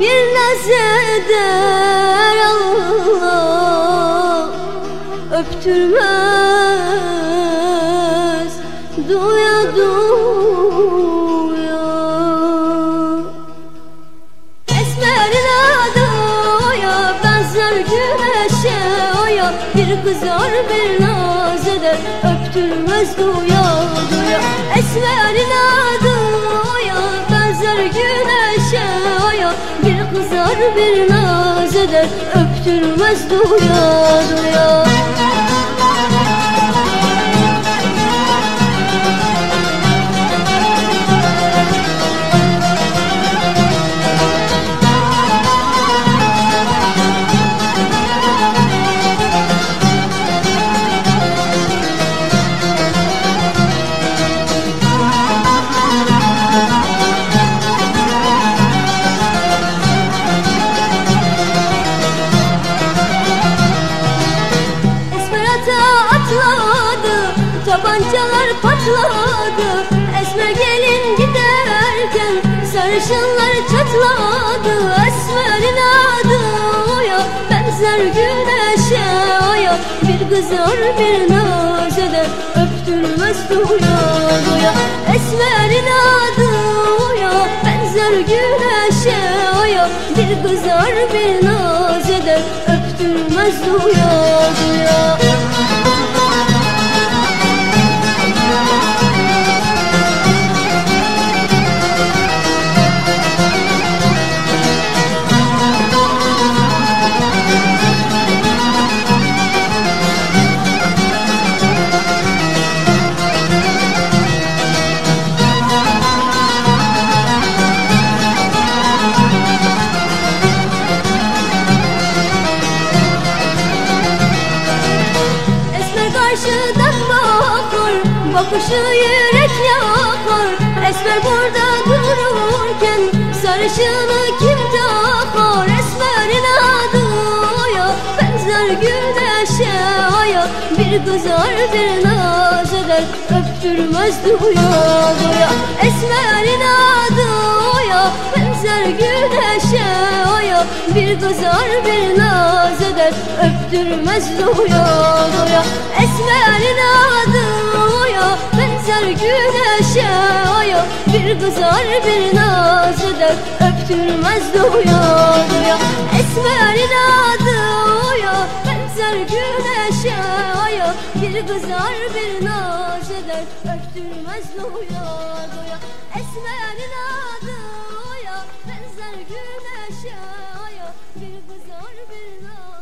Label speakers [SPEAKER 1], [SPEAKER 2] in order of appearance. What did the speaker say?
[SPEAKER 1] bir nazeder Allah öptürmez duya duya. Esmerine doya benzer güneşe oya bir kızar bir nazeder öptürmez duya duya. Esmerine doya benzer güneşe oya Bir kızar bir naz eder öptürmez duya duya Tabancalar patladı Esmer gelin giderken Sarışınlar çatladı Esmerin adı oya Benzer güneşe oya. Bir kızar bir naz eder Öptürmez duya duya Esmerin adı oya Benzer güneşe oya. Bir kızar bir naz eder Öptürmez duya duya karşıdan bakar Bakışı yürek yakar Esmer burada dururken Sarışını kim takar? Esmerin adı oya Benzer güneşe oya. Bir kızar bir naz eder Öptürmez duya duya Esmerin adı oya Benzer güneşe Bir kızar bir naz eder Öptürmez duya duya Esmerin adı oya Benzer güneşe oya. Bir kızar bir naz eder Öptürmez duya duya Esmerin adı oya Benzer güneşe oya. Bir kızar bir naz eder Öptürmez duya duya Esmerin adı oya Benzer güneşe yaşıyor Bir bu zor bir zor